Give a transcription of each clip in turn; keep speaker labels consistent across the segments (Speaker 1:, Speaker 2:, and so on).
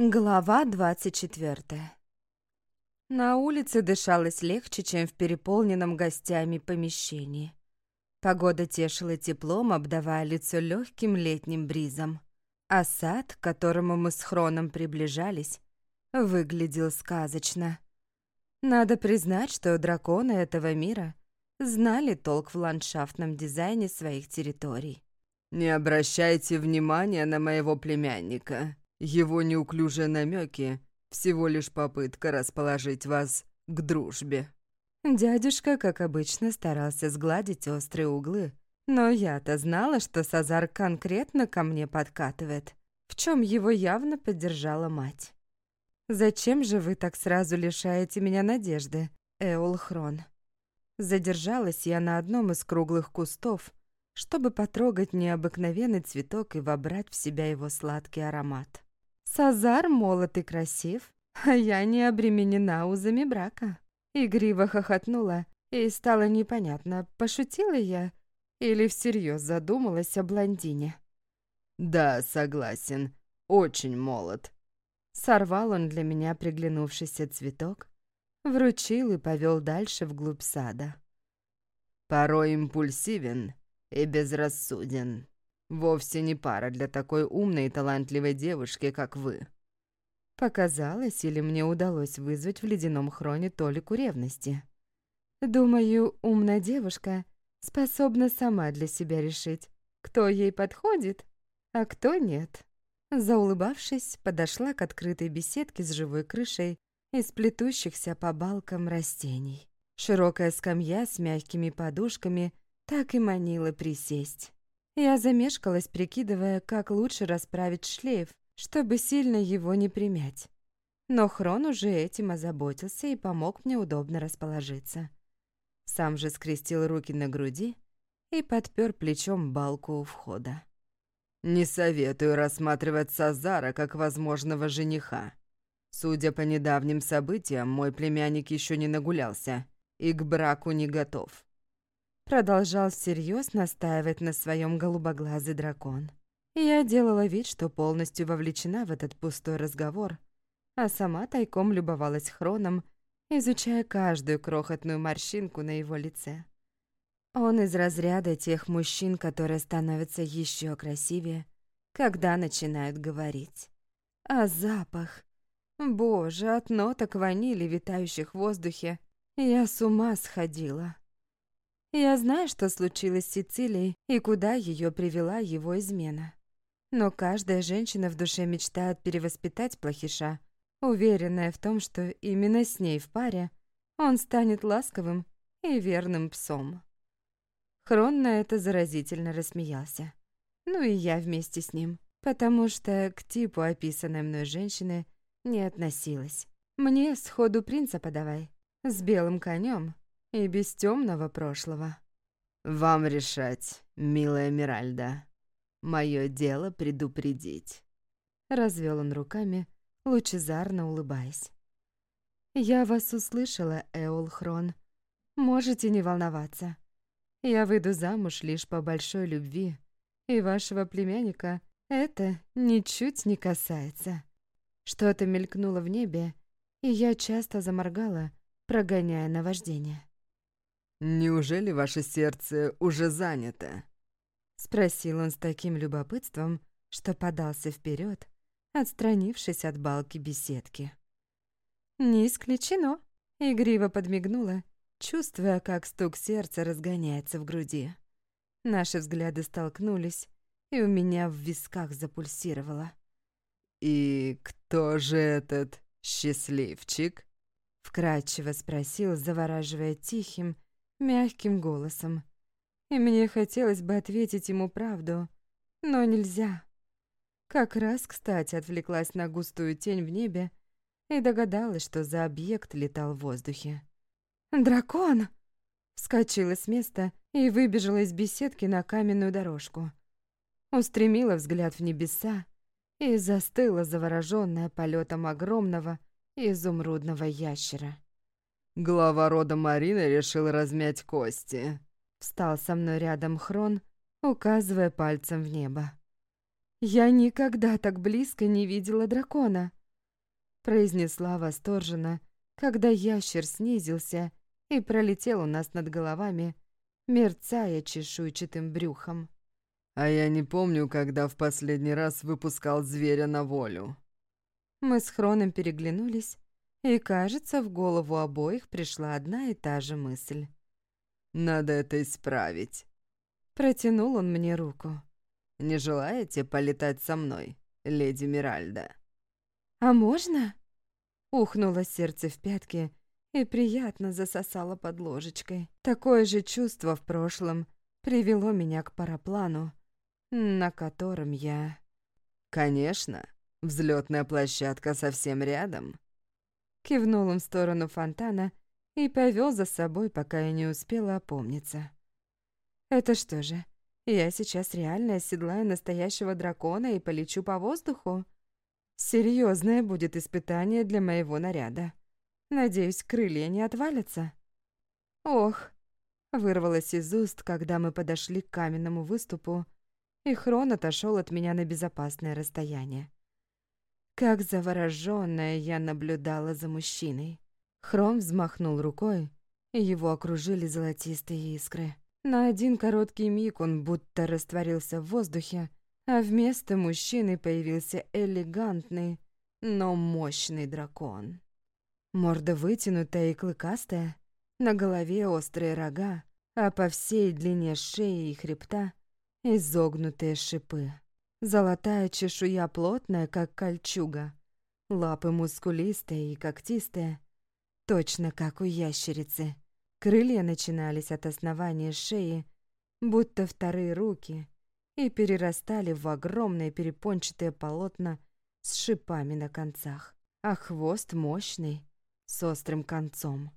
Speaker 1: Глава 24 На улице дышалось легче, чем в переполненном гостями помещении. Погода тешила теплом, обдавая лицо легким летним бризом. А сад, к которому мы с Хроном приближались, выглядел сказочно. Надо признать, что драконы этого мира знали толк в ландшафтном дизайне своих территорий.
Speaker 2: «Не обращайте внимания на моего племянника», его неуклюжие намеки — всего лишь попытка расположить вас к дружбе».
Speaker 1: Дядюшка, как обычно, старался сгладить острые углы. Но я-то знала, что Сазар конкретно ко мне подкатывает, в чем его явно поддержала мать. «Зачем же вы так сразу лишаете меня надежды, Эулхрон?» Задержалась я на одном из круглых кустов, чтобы потрогать необыкновенный цветок и вобрать в себя его сладкий аромат. Сазар молод и красив, а я не обременена узами брака. Игриво хохотнула, и стало непонятно, пошутила я или всерьез задумалась о блондине.
Speaker 2: «Да, согласен, очень молод».
Speaker 1: Сорвал он для меня приглянувшийся цветок, вручил и повел дальше вглубь сада.
Speaker 2: «Порой импульсивен и безрассуден. Вовсе не пара для такой умной и талантливой девушки, как вы».
Speaker 1: Показалось, или мне удалось вызвать в ледяном хроне толику ревности. Думаю, умная девушка способна сама для себя решить, кто ей подходит, а кто нет. Заулыбавшись, подошла к открытой беседке с живой крышей из плетущихся по балкам растений. Широкая скамья с мягкими подушками так и манила присесть. Я замешкалась, прикидывая, как лучше расправить шлейф, чтобы сильно его не примять. Но Хрон уже этим озаботился и помог мне удобно расположиться. Сам же скрестил руки на груди и подпер плечом балку у входа.
Speaker 2: «Не советую рассматривать Сазара как возможного жениха. Судя по недавним событиям, мой племянник еще не нагулялся и к браку не готов.
Speaker 1: Продолжал всерьез настаивать на своем голубоглазый дракон. Я делала вид, что полностью вовлечена в этот пустой разговор, а сама тайком любовалась хроном, изучая каждую крохотную морщинку на его лице. Он из разряда тех мужчин, которые становятся еще красивее, когда начинают говорить. А запах... Боже, от ноток ванили, витающих в воздухе, я с ума сходила. Я знаю, что случилось с Сицилией и куда ее привела его измена. Но каждая женщина в душе мечтает перевоспитать плохиша, уверенная в том, что именно с ней в паре он станет ласковым и верным псом. Хрон на это заразительно рассмеялся. Ну и я вместе с ним, потому что к типу описанной мной женщины не относилась. Мне сходу принца подавай, с белым конем и без темного прошлого.
Speaker 2: «Вам решать, милая Миральда. Мое дело предупредить».
Speaker 1: Развел он руками, лучезарно улыбаясь. «Я вас услышала, Эолхрон. Можете не волноваться. Я выйду замуж лишь по большой любви, и вашего племянника это ничуть не касается». Что-то мелькнуло в небе, и я часто заморгала, прогоняя наваждение.
Speaker 2: «Неужели ваше сердце уже занято?»
Speaker 1: Спросил он с таким любопытством, что подался вперед, отстранившись от балки беседки. «Не исключено», — игриво подмигнула, чувствуя, как стук сердца разгоняется в груди. Наши взгляды столкнулись, и у меня в висках запульсировало.
Speaker 2: «И кто же этот счастливчик?»
Speaker 1: — вкратчиво спросил, завораживая тихим, мягким голосом. И мне хотелось бы ответить ему правду, но нельзя. Как раз, кстати, отвлеклась на густую тень в небе и догадалась, что за объект летал в воздухе. «Дракон!» Вскочила с места и выбежала из беседки на каменную дорожку. Устремила взгляд в небеса и застыла, заворожённая полетом огромного изумрудного ящера.
Speaker 2: Глава рода Марины решил размять кости.
Speaker 1: Встал со мной рядом Хрон, указывая пальцем в небо. Я никогда так близко не видела дракона. произнесла восторженно, когда ящер снизился и пролетел у нас над головами, мерцая чешуйчатым брюхом.
Speaker 2: «А я не помню, когда в последний раз выпускал зверя на волю».
Speaker 1: Мы с Хроном переглянулись, и, кажется, в голову обоих пришла одна и та же мысль.
Speaker 2: «Надо это исправить».
Speaker 1: Протянул он мне руку.
Speaker 2: «Не желаете полетать со мной, леди Миральда?»
Speaker 1: «А можно?» Ухнуло сердце в пятки и приятно засосало под ложечкой. Такое же чувство в прошлом привело меня к параплану, на котором я...
Speaker 2: «Конечно, взлетная площадка совсем рядом».
Speaker 1: Кивнул он в сторону фонтана и повел за собой, пока я не успела опомниться. «Это что же, я сейчас реально оседлаю настоящего дракона и полечу по воздуху?» Серьезное будет испытание для моего наряда. Надеюсь, крылья не отвалятся. Ох, вырвалось из уст, когда мы подошли к каменному выступу, и Хрон отошел от меня на безопасное расстояние. Как заворожённая я наблюдала за мужчиной. Хром взмахнул рукой, и его окружили золотистые искры. На один короткий миг он будто растворился в воздухе, а вместо мужчины появился элегантный, но мощный дракон. Морда вытянутая и клыкастая, на голове острые рога, а по всей длине шеи и хребта изогнутые шипы. Золотая чешуя плотная, как кольчуга, лапы мускулистые и когтистые, точно как у ящерицы. Крылья начинались от основания шеи, будто вторые руки, и перерастали в огромные перепончатые полотна с шипами на концах, а хвост мощный, с острым концом.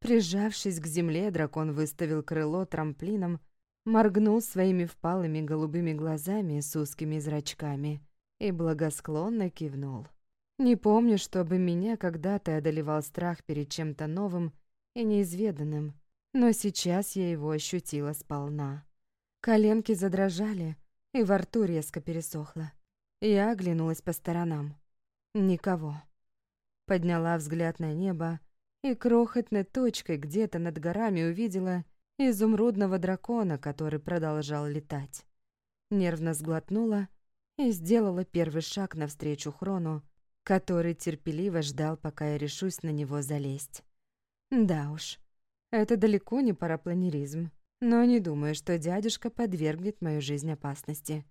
Speaker 1: Прижавшись к земле, дракон выставил крыло трамплином, моргнул своими впалыми голубыми глазами с узкими зрачками и благосклонно кивнул. Не помню, чтобы меня когда-то одолевал страх перед чем-то новым и неизведанным, но сейчас я его ощутила сполна. Коленки задрожали, и во рту резко пересохло. Я оглянулась по сторонам. Никого. Подняла взгляд на небо и крохотной точкой где-то над горами увидела изумрудного дракона, который продолжал летать. Нервно сглотнула и сделала первый шаг навстречу Хрону, который терпеливо ждал, пока я решусь на него залезть. Да уж, это далеко не парапланеризм но не думаю, что дядюшка подвергнет мою жизнь опасности.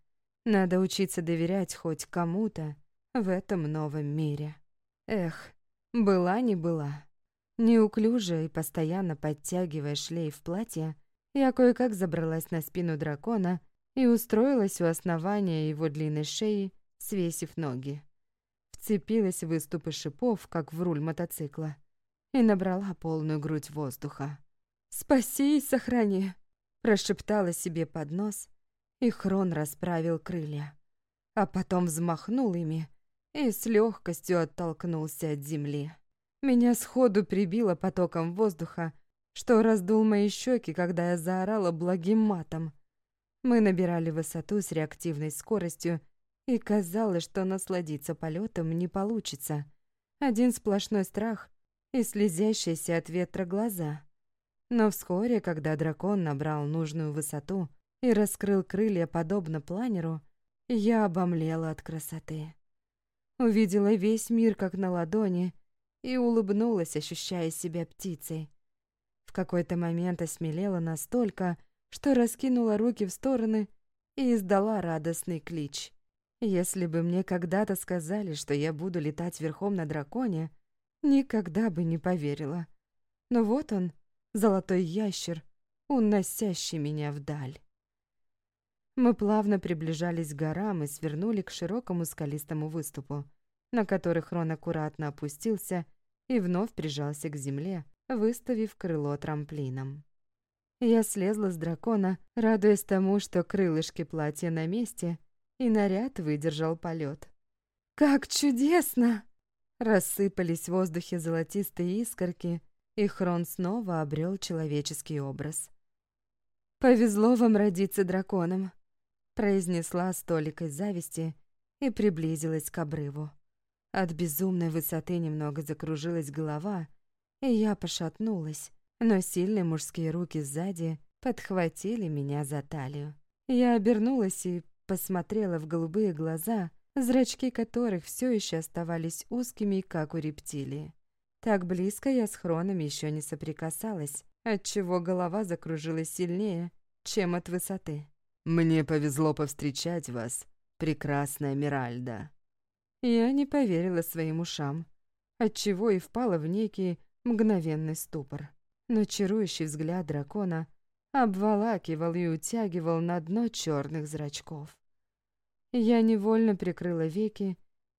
Speaker 1: Надо учиться доверять хоть кому-то в этом новом мире. Эх, была не была. Неуклюже и постоянно подтягивая шлейф платья, я кое-как забралась на спину дракона и устроилась у основания его длинной шеи, свесив ноги. Вцепилась в выступы шипов, как в руль мотоцикла, и набрала полную грудь воздуха. «Спаси и сохрани!» прошептала себе под нос, и Хрон расправил крылья, а потом взмахнул ими и с легкостью оттолкнулся от земли. Меня сходу прибило потоком воздуха, что раздул мои щеки, когда я заорала благим матом. Мы набирали высоту с реактивной скоростью, и казалось, что насладиться полетом не получится. Один сплошной страх и слезящиеся от ветра глаза. Но вскоре, когда дракон набрал нужную высоту и раскрыл крылья подобно планеру, я обомлела от красоты. Увидела весь мир как на ладони и улыбнулась, ощущая себя птицей. В какой-то момент осмелела настолько, что раскинула руки в стороны и издала радостный клич. Если бы мне когда-то сказали, что я буду летать верхом на драконе, никогда бы не поверила. Но вот он, золотой ящер, уносящий меня вдаль. Мы плавно приближались к горам и свернули к широкому скалистому выступу, на который Хрон аккуратно опустился и вновь прижался к земле, выставив крыло трамплином. Я слезла с дракона, радуясь тому, что крылышки платья на месте, и наряд выдержал полет. «Как чудесно!» Рассыпались в воздухе золотистые искорки, и Хрон снова обрел человеческий образ. «Повезло вам родиться драконом», — произнесла с толикой зависти и приблизилась к обрыву. От безумной высоты немного закружилась голова, и я пошатнулась, но сильные мужские руки сзади подхватили меня за талию. Я обернулась и посмотрела в голубые глаза, зрачки которых все еще оставались узкими, как у рептилии. Так близко я с хроном еще не соприкасалась, отчего голова закружилась сильнее, чем от высоты.
Speaker 2: «Мне повезло повстречать вас, прекрасная Миральда».
Speaker 1: Я не поверила своим ушам, отчего и впала в некий мгновенный ступор. Но чарующий взгляд дракона обволакивал и утягивал на дно черных зрачков. Я невольно прикрыла веки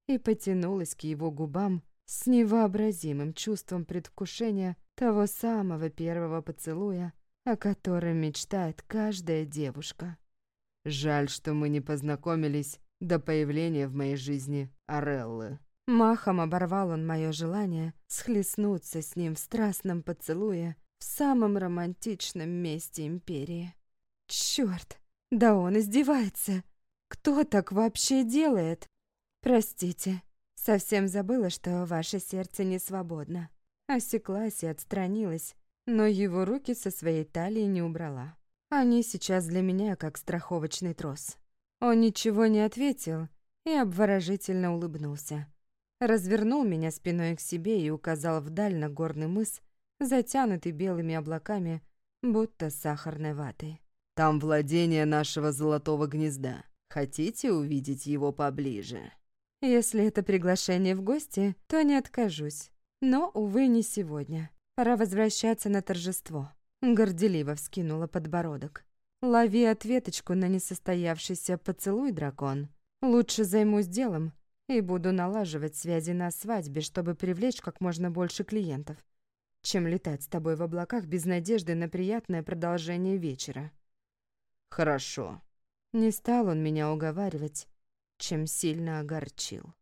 Speaker 1: и потянулась к его губам с невообразимым чувством предвкушения того самого первого поцелуя, о котором мечтает каждая девушка.
Speaker 2: Жаль, что мы не познакомились до появления в моей жизни Ореллы.
Speaker 1: Махом оборвал он мое желание схлестнуться с ним в страстном поцелуе в самом романтичном месте Империи. Черт, да он издевается! Кто так вообще делает? Простите, совсем забыла, что ваше сердце не свободно. Осеклась и отстранилась, но его руки со своей талии не убрала. Они сейчас для меня как страховочный трос. Он ничего не ответил и обворожительно улыбнулся. Развернул меня спиной к себе и указал вдаль на горный мыс, затянутый белыми облаками, будто сахарной ватой.
Speaker 2: «Там владение нашего золотого гнезда. Хотите увидеть его поближе?»
Speaker 1: «Если это приглашение в гости, то не откажусь. Но, увы, не сегодня. Пора возвращаться на торжество». Горделиво вскинула подбородок. «Лови ответочку на несостоявшийся поцелуй, дракон. Лучше займусь делом и буду налаживать связи на свадьбе, чтобы привлечь как можно больше клиентов чем летать с тобой в облаках без надежды на приятное продолжение вечера.
Speaker 2: Хорошо.
Speaker 1: Не стал он меня уговаривать, чем сильно огорчил.